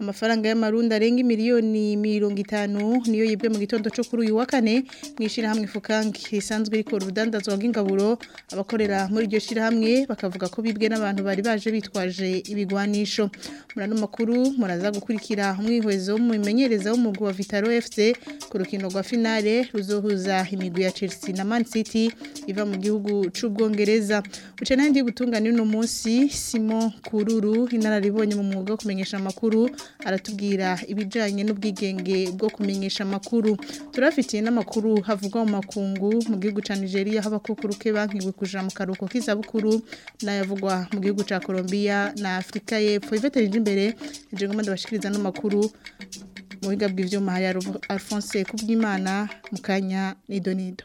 amafaranga y'amarundi arenga miliyoni mirongo itanu niyo yibwe mu gitondo cyo kuri uyu wa kane mu ishyirahamwe fukangi risanzwe rikora urudandazwa rw'ingaburo abakorera muri iryo shyirahamwe bakavuga ko bibwe n'abantu bari baje bitwaje ibigwanisho muri ano makuru muraza gukurikira umwihwezo w'umumenyereza w'umugwi wa vitaro efuse ku rukino rwa finale ruzohuza imigwi ya chelsea na man city iva mu gihugu cy'ubwongereza uca n'andi gutungana uno munsi simo kururu inararibonye mu mwuga wo kumenyesha amakuru aratubwira ibijyanye n'ubwigenge bwo kumenyesha amakuru turafitiye n'amakuru havugwa mu makungu mu gihugu cya nigeria aho abakukuruke bankiwe kuja mu karuhuko k'izabukuru n'ayavugwa mu gihugu cya colombia na afurika y'epfo ivetereje imbere injego mpande bashikiriza n'amakuru mu biga bw'ibyuma hari alphonse kubw'imana mu kanya nidonido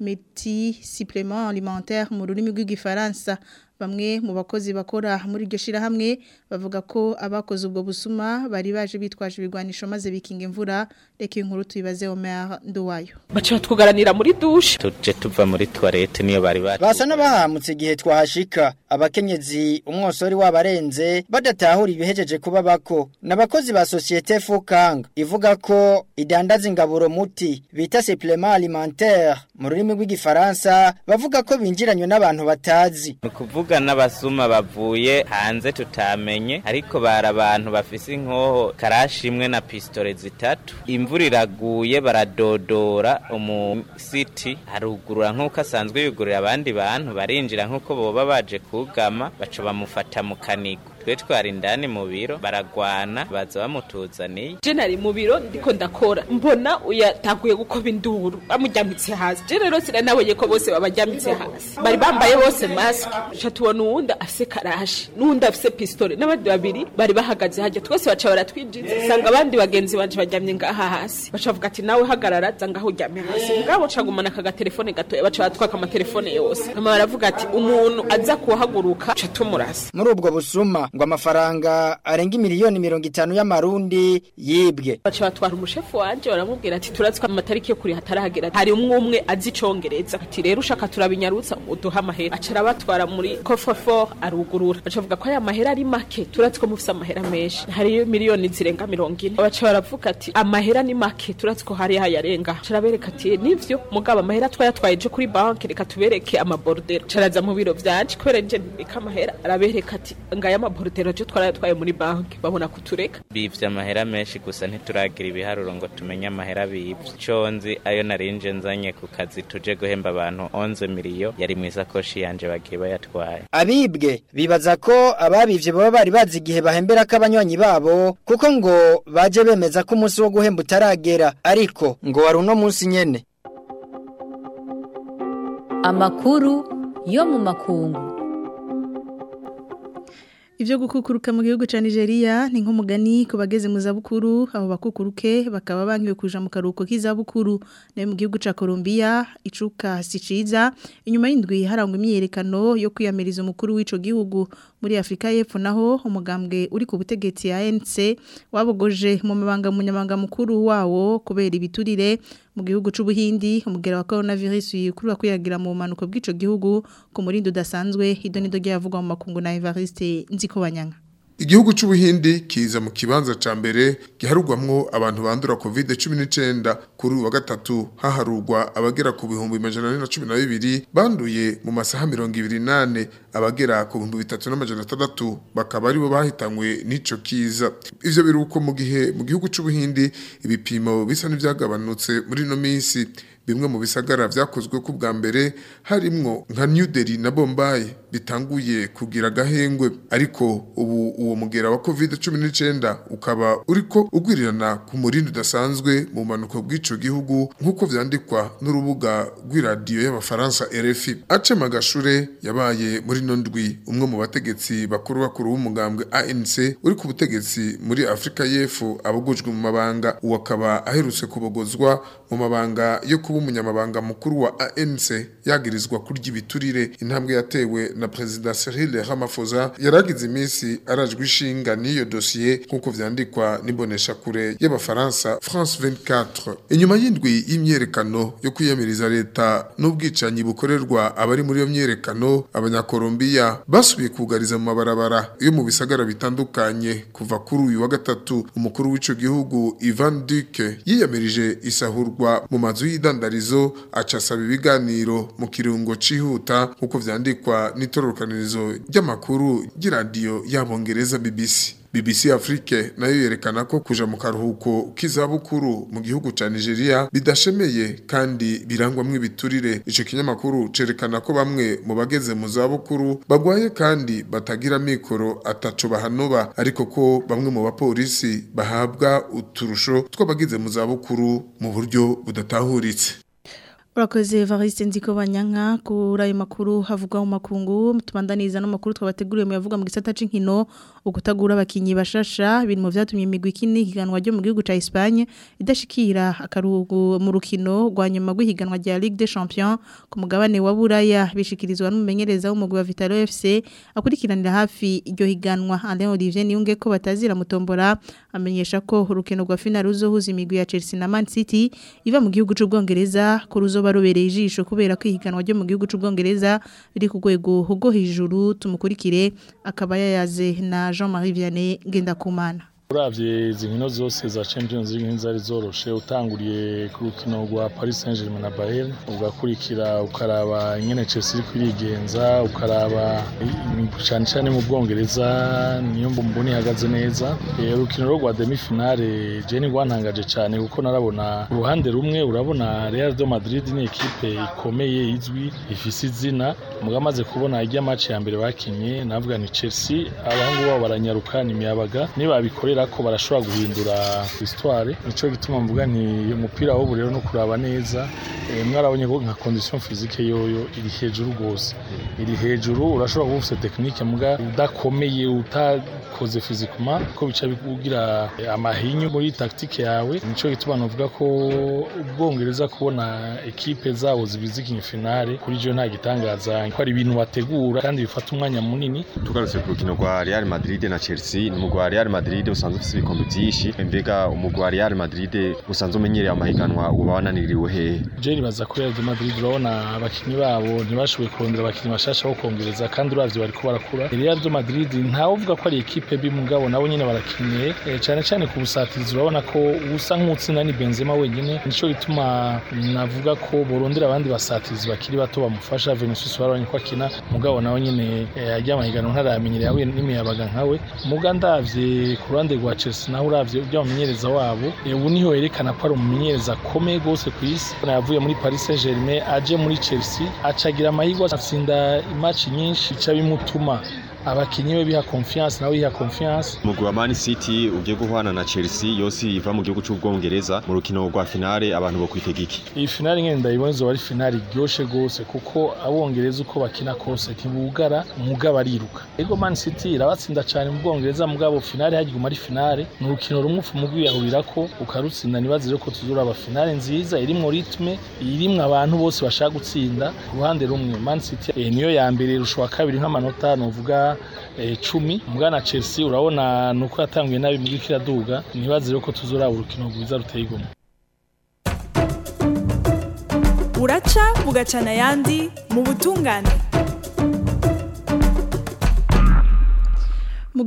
miti supplement alimentaire mu rurimi rw'igifaransa bamwe mu bakozi bakora muri iryo shirahamwe bavuga ko abakoze ubwo busuma bari baje bitwaje ibigwanisho maze bikinga imvura reka inkuru tuyibaze Omer Nduwayo bace batugaranira muri douche tuje tuva muri toilette niyo bari bari basa nabahamutse igihe twahashika abakenyezi umwosori wabarenze badatahura ibihejeje kuba bako nabakozi ba societe Fukang ivuga ko idandaza ingaburo muti vita supplement alimentaire mu rurimi rw'igifaransa bavuga ko binjiranywe n'abantu batazi ni kuvuga n'abasuma bavuye hanze tutamenye ariko bari abantu bafise inkoho karashi imwe na pisitore zitatu imvura iraguye baradodora umusiti arugurura nk'uko asanzwe yugurura abandi bantu barinjira nk'uko boba baje kugama baca bamufata mu kanigo twe twari indani mu biro baragwana baza bamutuzaniye je nari mu biro ndiko ndakora mbona yataguye gukoba induru bamujyamitse hasi je rero siranabonye ko bose babajyamitse hasi bari bambaye bose mask tubona uwundi afise karashi n'uwundi afise pistole n'abandi babiri bari bahagaze hajya twese baca baratwinjiza usanga abandi bagenzi banje bajyamye ngaha hasi baca bavuga ati nawe hagarara zanga aho uryamye hasi ngabo cagumana aka gatelefone gatoya baca batwaka amatelefone yose hama baravuga ati umuntu aza kuhaguruka ca tumurasa muri ubwo busuma ngo amafaranga arenga miliyoni mirongo itanu y'amarundi yibwe baca batwara umushefu wanje baramubwira ati turatswa amatariki yo kuri hatarahagera hari umwe umwe azi icongereza ati rero ushaka turabinyarutsa uduha amahera acara batwara muri coffre arugurura baca bavuga ko aya mahera ari make turatswa mufise amahera menshi hari miliyoni zirenga mirongo ine baca baravuga ati amahera ni make turatswa hari hayarenga acara bereka ati nivyo mugabo amahera twayatwaye je kuri banki reka tubereke amabordero caraza mu biro vyanje kubera nje nibika amahera arabereka ati ngaya amabordero kudutera cyo twaratwaye muri banki babona kutureka bivye amahera menshi gusa ntituragira ibiharuro ngo tumenye amahera bivye ico nzi ayo narinje nzanye ku kazi tuje guhemba abantu 11 miliyo yari mu isakoshi yanje bagiye bayatwaye abibwe bibaza ko ababivye baba bari bazi igihe bahembera ko abanywanyi babo kuko ngo baje bemeza ko umunsi wo guhemba utaragera ariko ngo wari uno munsi nyene amakuru yo mu makungu Ibyo gukukuruka mu gihugu cha Nigeria ni nk'umugani ku bageze mu zabukuru abo bakukuruke bakaba bangiwe kuja mu karuhuko k'izabukuru nayo mu gihugu ca Colombia icuka si ciza inyuma y'indwi harangwa imyiyerekano yo kwiyamiriza umukuru w'ico gihugu muri Afrika y'Epfo naho umugambwe uri ku butegetsi ya ANC wabogoje mu mabanga munyamanga mukuru wawo kubera ibiturire mu gihugu cy’ubuhindi umugera wa coronavirus yikuru kwiyagira mu manuko bw'ico gihugu ku murindo udasanzwe ido nido gyavugwa mu makungu na Evariste nziko banyanga igihugu cy'ubuhindi kiza mu kibanza ca mbere giharugwamo abantu bandura covid 19 kuri wa gatatu haharugwa abagera ku bihumbi majana ane na cumi na bibiri banduye mu masaha mirongo ibiri nane abagera ku bihumbi bitatu n'amajana atandatu bakaba aribo bahitanywe n'ico kiza ivyo biruko mu gihe mu gihugu c'ubuhindi ibipimo bisa n'ivyagabanutse muri no minsi bimwe mu bisagara byakozwe ku bwa mbere harimo nka New Delhi na Bombay bitanguye kugira agahengwe ariko ubu uwo mugera wa covid cumi n'icyenda ukaba uriko ugwirirana ku murindi udasanzwe mu mpanuka bw’ico gihugu nk'uko byandikwa n'urubuga rw'iradiyo y'abafaransa RFI ace magashure yabaye muri ndwi umwe mu bategetsi bakuru bakuru w'umugambwe ANC uri ku butegetsi muri Afrika y'Epfo abugujwe mu mabanga uwakaba aherutse kubogozwa mu mabanga yo kuba umunyamabanga mukuru wa ANC yagirizwa kurya ibiturire intambwe yatewe na perezida Cyril Ramaphosa yaragize iminsi arajwe ishinga n'iyo dossier nk'uko vyandikwa n'ibonesha kure y'abafaransa France 24 inyuma y'indwi y'imyerekano yo kwiyamiriza leta n'ubwicanyi bukorerwa abari muri iyo myerekano abanyakolombiya basubiye kugariza mu mabarabara yo mu bisagara bitandukanye kuva kuri uyu wa gatatu umukuru w'ico gihugu Ivan Duque yiyamirije isahurwa mu mazu y'idandarizo acasaba ibiganiro mu kirungo cihuta nk'uko vyandikwa itororokanirizo ry'amakuru ry'iradiyo y'abongereza BBC BBC Afrique nayo yerekana ko kuja mu karuhuko k'izabukuru mu gihugu ca Nigeria bidashemeye kandi birangwamwe ibiturire ico kinyamakuru cerekana ko bamwe mu bageze mu zabukuru bagwaye kandi batagira mikoro ataco bahanoba ariko ko bamwe mu bapolisi bahabwa uturusho tw'abagize mu zabukuru mu buryo budatahuritse Urakoze Variste Nziko Banyanka kuri ayo makuru havugwa mu makungu tubandaniza no makuru twabateguriye muyavuga mu gisata c'inkino ukutagura abakinyi bashasha biri mu vyatumye imigwi kini higanwa ryo mu gihugu ca Espagne idashikira akaruhuko mu rukino rwa nyuma rw'ihiganwa rya Ligue des Champions ku mugabane wa Buraya bishikirizwa n'umumenyereza w'umugwi wa Vitalo FC akurikiranira hafi iryo higanwa Alain Olivier Niyunge ko batazira mutombora amenyesha ko urukino rwa final ruzohuza imigwi ya Chelsea na Man City iva mu gihugu c'Ubwongereza ku barobereye ijisho kubera kwihiganwa ryo mu gihugu cy'ubwongereza riri ku rwego rwo hejuru tumukurikire akaba yayaze na jean marie vianney ngendakumana urabye izi nkino zose za Champions League nk'izari zoroshe utanguriye ku rukino rwa Paris Saint-Germain na Bayern ugakurikira ukaraba ingene Chelsea iri kwirigenza ukaraba cyane cyane mu Bwongereza niyo mbona ihagaze neza e, urukino rwa demi finale je rwantangaje cyane kuko narabona uruhande rumwe urabona Real de Madrid ni ekipe ikomeye izwi ifise izina mugamaze kubona irya match ya mbere bakinnye navuga ni Chelsea abahungu babo baranyaruka ni miyabaga nibabikore kubera ko barashobora guhindura histoire nico gituma mvuga nti umupira w'ubu rero no kuraba neza eh, mwarabonye ko nka condition physique yoyo iri hejuru rwose iri hejuru urashobora kuba ufite technique muga udakomeye uta koze fizikuma ko bica bigira eh, amahinyu muri tactique yawe nico gituma novuga ko ubwongereza kubona ekipe zabo zibiza ikinyu finale kuri jo nta gitangaza ko ari ibintu bategura kandi bifata umwanya munini tugarutse ku rukino rwa Real Madrid na Chelsea ni umugwa Real Madrid usanzwe ufite ibikombe byinshi mbega umugwa Real Madrid usanzwe umenyereye amahiganwa uba wananiriwe hehe je nibaza ko Real Madrid urabona abakinnyi babo ntibashoboye kurondera abakinnyi bashasha bo kongereza kandi uravye bari barakura Real Madrid ntawe uvuga ko ari amakipe b'imugabo nabo nyine barakeneye eh, cyane cyane ku busatirizi urabona ko ubusa nk'utsinda ni Benzema wenyine nicyo gituma navuga ko borondera abandi basatirizi bakiri bato bamufasha Vinicius barabonye ko akina mugabo nawe nyine eh, ajya mu ntaramenyereye yahuye n'imiyabaga nkawe muga ndavye ku ruhande rwa Chelsea naho uravye ibyo bamenyereza wabo eh, ubu niho yerekana ko ari umumenyereza akomeye rwose ku isi yavuye muri Paris Saint-Germain aje muri Chelsea acagira amahirwe atsinda imaci nyinshi bica bimutuma abakinnyi be biha confiance nawe yiha confiance Mu wa Man City ugiye guhana na Chelsea yose iva mu gihugu cy'ubwongereza mu rukino rwa finale abantu bo kwitega iki iyi finale nyene ndayibona izoba ari finale ryoshe gose kuko abongereza uko bakina kose ntibugara muga bariruka ego Man City irabatsinda cyane mu bwongereza mugabo finale hagiguma ari finale ni urukino rumwe umugwi yahurirako ukarutsinda nibazire ko tuzura aba finale nziza irimwo ritme irimwo abantu bose bashaka gutsinda ku ruhande rumwe Man City eh, niyo ya mbere rushwa kabiri nk'amanota novuga Eh, cumi mwana Chelsea urabona ni uko yatanguye nabi mu iraduga ntibazire ko tuzura urukino rwiza ruteye igomwe uraca bugacana yandi mu butungane mu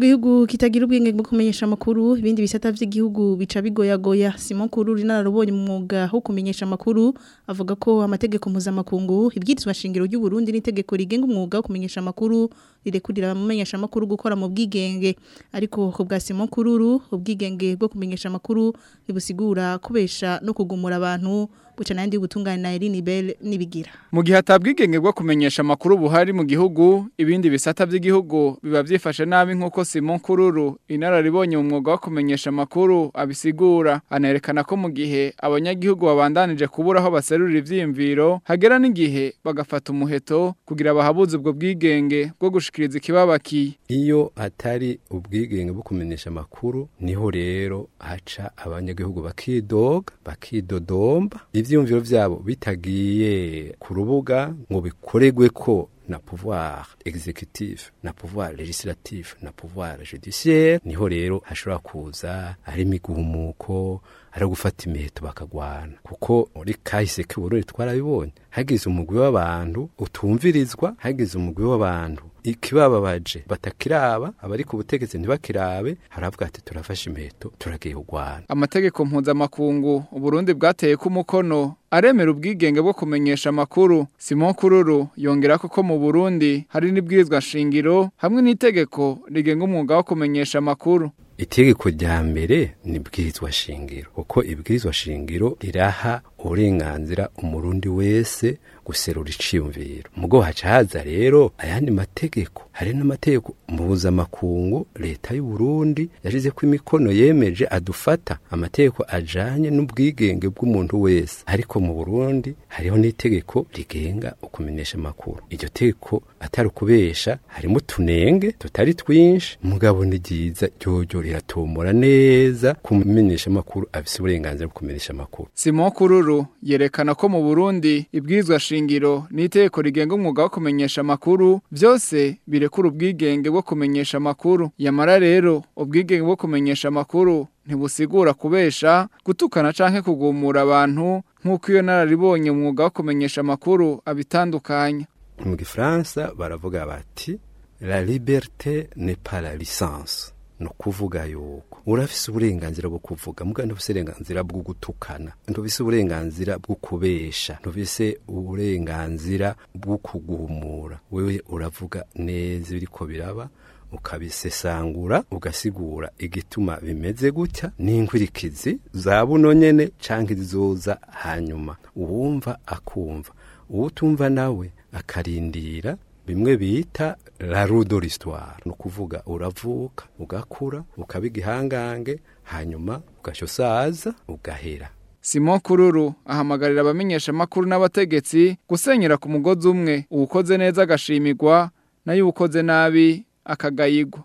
kitagira ubwenge bwo kumenyesha makuru ibindi bisata by'igihugu bica bigoyagoya simon kuru rinararubonye umwuga wo kumenyesha amakuru avuga ko amategeko mpuzamakungu ibwirizwa shingiro ry'u Burundi n'itegeko rigenga umwuga wo kumenyesha amakuru rirekurira abamenyesha amakuru gukora mu bwigenge ariko ku bwa simon kururu ubwigenge bwo kumenyesha amakuru ribusigura kubesha no kugumura abantu buca nandi gutungana na Elinibel nibigira mu gihe atabwigenge bwo kumenyesha makuru buhari mu gihugu ibindi bisata by'igihugu biba byifashe nabi nkuko Simon Kururu inararibonye umwuga wo kumenyesha makuru abisigura anerekana ko mu gihe abanyagihugu babandanije kubura aho baserura ivyimviro hagera n'igihe bagafata umuheto kugira bahabuze ubwo bwigenge bwo gushikiriza ikibabaki iyo hatari ubwigenge bu kumenyesha makuru niho rero haca abanyagihugu bakidoga bakidodomba ibyiyumviro byabo bitagiye ku rubuga ngo bikoregwe ko na pouvoir executive na pouvoir legislative na pouvoir judiciaire niho rero hashobora kuza ari imigumuko ari gufata imiheto bakagwana kuko uri kahise k'ubururu twarabibonye hagize umugwi w'abantu utumvirizwa hagize umugwi w'abantu ikibababaje batakiraba abari ku butegetsi ntibakirabe haravuga ati turafashe imiheto turagiye kurwana amategeko mpuzamakungu uburundi bwateye ko umukono aremera ubwigenge bwo kumenyesha amakuru simon kururu yongera ko mu burundi hari n'ibwirizwa shingiro hamwe n'itegeko rigenga umwuga wo kumenyesha amakuru itegeko rya mbere ni ibwirizwa shingiro kuko ibwirizwa shingiro riraha uburenganzira umurundi wese guserura iciyumviro mugo haca haza rero ayandi mategeko hari n'amategeko mpuzamakungu leta y'u Burundi yashize ko imikono yemeje adufata amategeko ajanye n'ubwigenge bw'umuntu wese ariko mu Burundi hariho n'itegeko rigenga ukumenyesha amakuru iryo tegeko atari ukubesha harimo utunenge tutari twinshi mugabo ni ryiza ryojo riratumura neza kumenyesha amakuru afise uburenganzira bwo kumenyesha makuru Simon Kururu makuru yerekana ko mu Burundi ibwirizwa shingiro niteko rigenga umwuga wo kumenyesha makuru byose birekura ubwigenge bwo kumenyesha makuru yamara rero ubwigenge bwo kumenyesha makuru ntibusigura kubesha gutukana canke kugumura abantu nk'uko iyo nararibonye umwuga wo kumenyesha makuru abitandukanye. mu gifaransa baravuga bati la liberté n'est pas la licence ni ukuvuga yuko urafise uburenganzira bwo kuvuga muga ntufise uburenganzira bwo gutukana ntufise uburenganzira bwo kubesha ntufise uburenganzira bwo kugumura. wewe uravuga neza ibiriko biraba ukabisesangura ugasigura igituma bimeze gutya n'inkurikizi za buno nyene canke zizoza hanyuma uwumva akumva uwutumva nawe akarindira bimwe bita la rudo lisitwara ni ukuvuga uravuka ugakura ukaba igihangange hanyuma usaza ugahera simo kururu ahamagarira abamenyeshamakuru n'abategetsi gusenyera ku mugozi umwe uwukoze neza agashimirwa nayo uwukoze nabi akagayigwa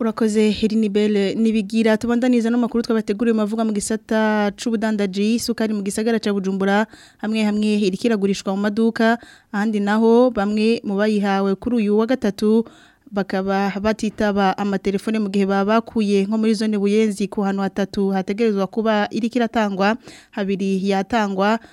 urakoze herinibere ntibigira tubandaniza n'amakuru twabateguriye mavuga mu gisata cy'ubudandaji isukari mu gisagara cya bujumbura hamwe hamwe irikiragurishwa mu maduka ahandi naho bamwe mu bayihawe kuri uyu wa gatatu bakaba batitaba amatelefone mu gihe babakuye nko muri zone buyenzi ku hantu hatatu hategerezwa kuba iriko iratangwa habiri yatangwa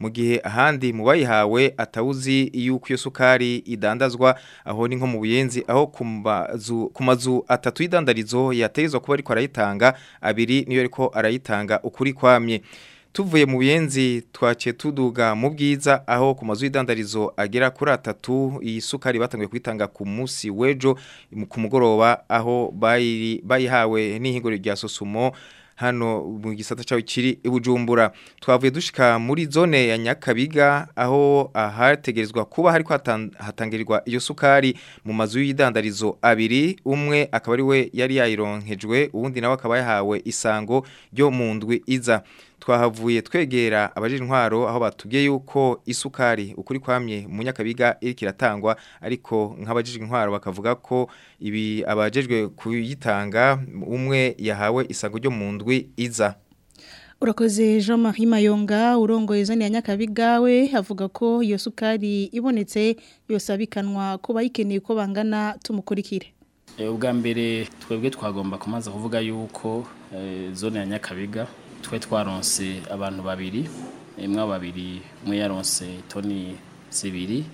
mu gihe ahandi mu bayihawe atawuzi y'uko iyo sukari idandazwa aho ni nko mu buyenzi aho ku mazu atatu y'idandarizo yategerezwa kuba ariko arayitanga abiri niyo ariko arayitanga ukuri kwamye tuvuye mu buyenzi twaciye tuduga mu bwiza aho ku mazu y'idandarizo agera kuri atatu iyi sukari batangiye kwitanga ku munsi w'ejo ku mugoroba aho bayihawe n'ihinguriro rya sosumo hano mu gisata cyawe kiri ibujumbura twavuye dushika muri zone ya nyakabiga aho ahategerezwa kuba hari hatangirirwa iyo sukari mu mazu y'idandarizo abiri umwe akaba ari we yari yayironkejwe ubundi nawe akaba yahawe isango ryo mu ndwi iza twahavuye twegera abaje intwaro aho batubwiye yuko isukari ukuri kwamye mu nyakabiga iri ariko nk'abajijwe intwaro bakavuga ko ibi abajejwe kuyitanga umwe yahawe isago ryo mu ndwi iza urakoze jean marie mayonga urongoye zone ya nyakabiga we avuga ko iyo sukari ibonetse yosabikanwa ko bayikeneye ko bangana tumukurikire eh, ubwa mbere twebwe twagomba kumaza kuvuga yuko eh, zone ya nyakabiga twe twaronse abantu babiri imwe babiri umwe yaronse toni zibiri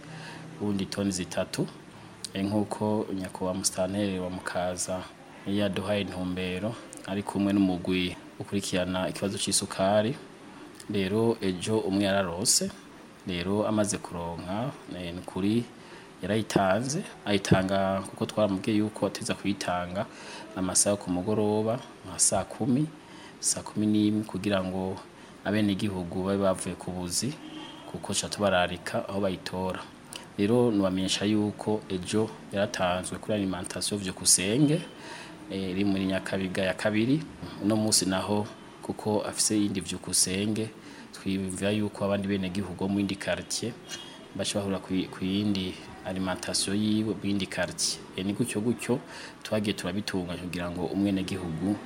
ubundi toni zitatu nk'uko nyakubahwa musitaneri wa mukaza yaduhaye intumbero ari kumwe n'umugwi ukurikirana ikibazo cy'isukari rero ejo umwe yararose rero amaze kuronka ni kuri yarayitanze ayitanga kuko twaramubwiye yuko ateza kuyitanga amasaha ku mugoroba nka saa kumi saa kumi n'imwe kugira ngo abenegihugu babe bavuye ku buzi kuko tuca bararika aho bayitora rero nubamenyesha yuko ejo yaratanzwe kuri alimentation vyo kusenge iri eh, muri nyakabiga ya kabiri uno munsi naho kuko afise yindi byukusenge kusenge yuko abandi bene gihugu mu yindi quartier bacha bahura ku yindi alimentation yiwe mu yindi quartier eh, ni gutyo gutyo twagiye turabitunganya kugira ngo umwene gihugu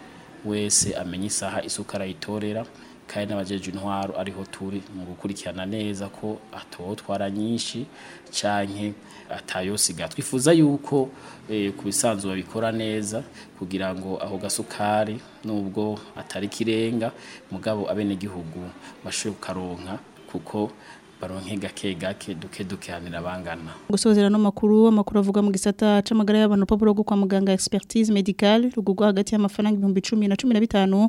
wese amenye isaha isuka arayitorera kandi n'abajeje intwaro ariho turi mu gukurikirana neza ko atotwara nyinshi canke atayosiga twifuza yuko eh, ku bisanzwe babikora neza kugira ngo aho gasukari nubwo atari kirenga mugabo abenegihugu gihugu kukaronka kuko baronke gake gake duke duke hanira bangana gusozera no makuru amakuru avuga mu gisata c'amagara y'abantu popolo kwa muganga expertise medicale rugugwa hagati y'amafaranga 1010 na 15